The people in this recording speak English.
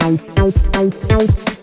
out, out, out, out.